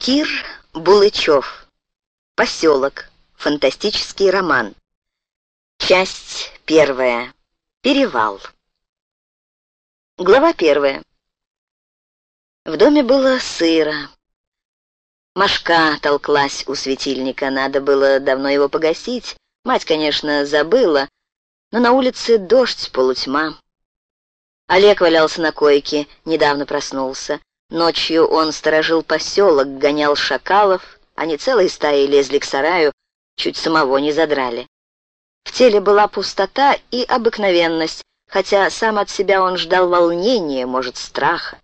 Кир Булычев. Поселок. Фантастический роман. Часть первая. Перевал. Глава первая. В доме было сыро. Машка толклась у светильника, надо было давно его погасить. Мать, конечно, забыла, но на улице дождь, полутьма. Олег валялся на койке, недавно проснулся. Ночью он сторожил поселок, гонял шакалов, они целой стаей лезли к сараю, чуть самого не задрали. В теле была пустота и обыкновенность, хотя сам от себя он ждал волнения, может, страха.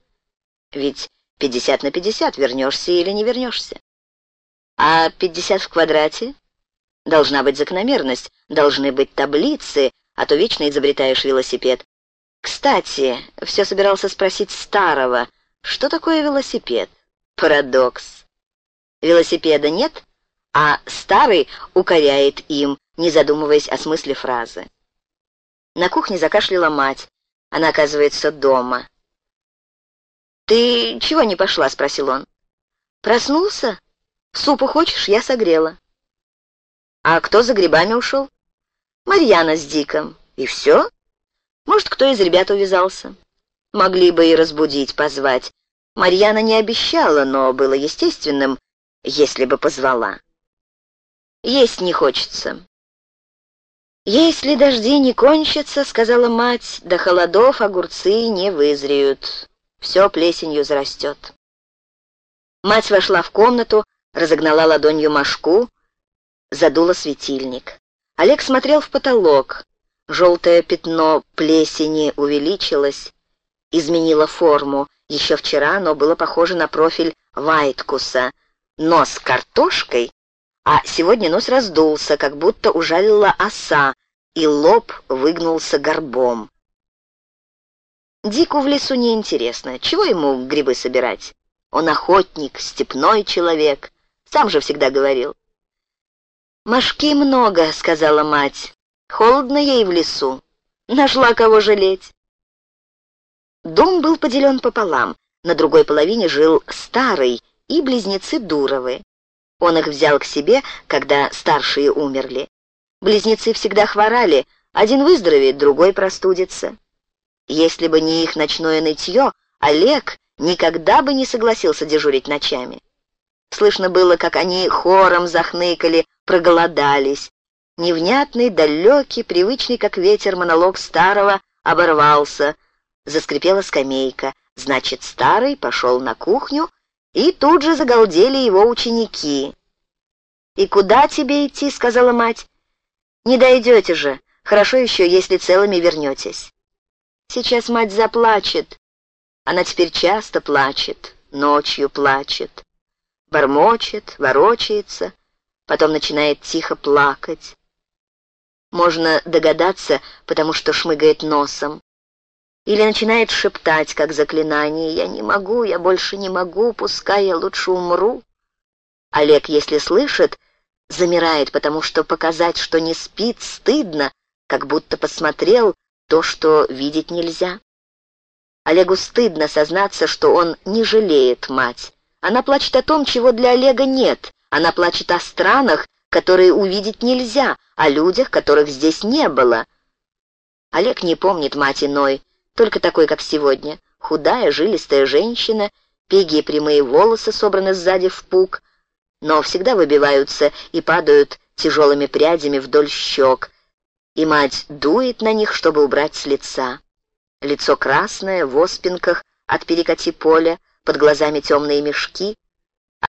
Ведь пятьдесят на пятьдесят вернешься или не вернешься. А пятьдесят в квадрате? Должна быть закономерность, должны быть таблицы, а то вечно изобретаешь велосипед. Кстати, все собирался спросить старого, что такое велосипед? Парадокс. Велосипеда нет, а старый укоряет им, не задумываясь о смысле фразы. На кухне закашляла мать. Она, оказывается, дома. «Ты чего не пошла?» — спросил он. «Проснулся? Супу хочешь? Я согрела». «А кто за грибами ушел?» «Марьяна с Диком. И все? Может, кто из ребят увязался?» Могли бы и разбудить, позвать. Марьяна не обещала, но было естественным, если бы позвала. Есть не хочется. «Если дожди не кончатся, — сказала мать, — до холодов огурцы не вызреют. Все плесенью зарастет». Мать вошла в комнату, разогнала ладонью мошку, задула светильник. Олег смотрел в потолок. Желтое пятно плесени увеличилось, изменило форму. Еще вчера оно было похоже на профиль Вайткуса. Нос картошкой, а сегодня нос раздулся, как будто ужалила оса, и лоб выгнулся горбом. Дику в лесу неинтересно. Чего ему грибы собирать? Он охотник, степной человек. Сам же всегда говорил. «Мошки много», — сказала мать. «Холодно ей в лесу. Нашла кого жалеть». Дом был поделен пополам. На другой половине жил старый и близнецы Дуровы. Он их взял к себе, когда старшие умерли. Близнецы всегда хворали, один выздоровеет, другой простудится. Если бы не их ночное нытье, Олег никогда бы не согласился дежурить ночами. Слышно было, как они хором захныкали, проголодались. Невнятный, далекий, привычный, как ветер, монолог старого оборвался — Заскрипела скамейка. Значит, старый пошел на кухню, и тут же загалдели его ученики. «И куда тебе идти?» — сказала мать. «Не дойдете же. Хорошо еще, если целыми вернетесь». Сейчас мать заплачет. Она теперь часто плачет, ночью плачет. Бормочет, ворочается, потом начинает тихо плакать. Можно догадаться, потому что шмыгает носом. Или начинает шептать, как заклинание, «Я не могу, я больше не могу, пускай я лучше умру». Олег, если слышит, замирает, потому что показать, что не спит, стыдно, как будто посмотрел то, что видеть нельзя. Олегу стыдно сознаться, что он не жалеет мать. Она плачет о том, чего для Олега нет. Она плачет о странах, которые увидеть нельзя, о людях, которых здесь не было. Олег не помнит мать иной, только такой, как сегодня. Худая, жилистая женщина, пегие прямые волосы собраны сзади в пук, но всегда выбиваются и падают тяжелыми прядями вдоль щек, и мать дует на них, чтобы убрать с лица. Лицо красное, в оспинках от перекати поля, под глазами темные мешки,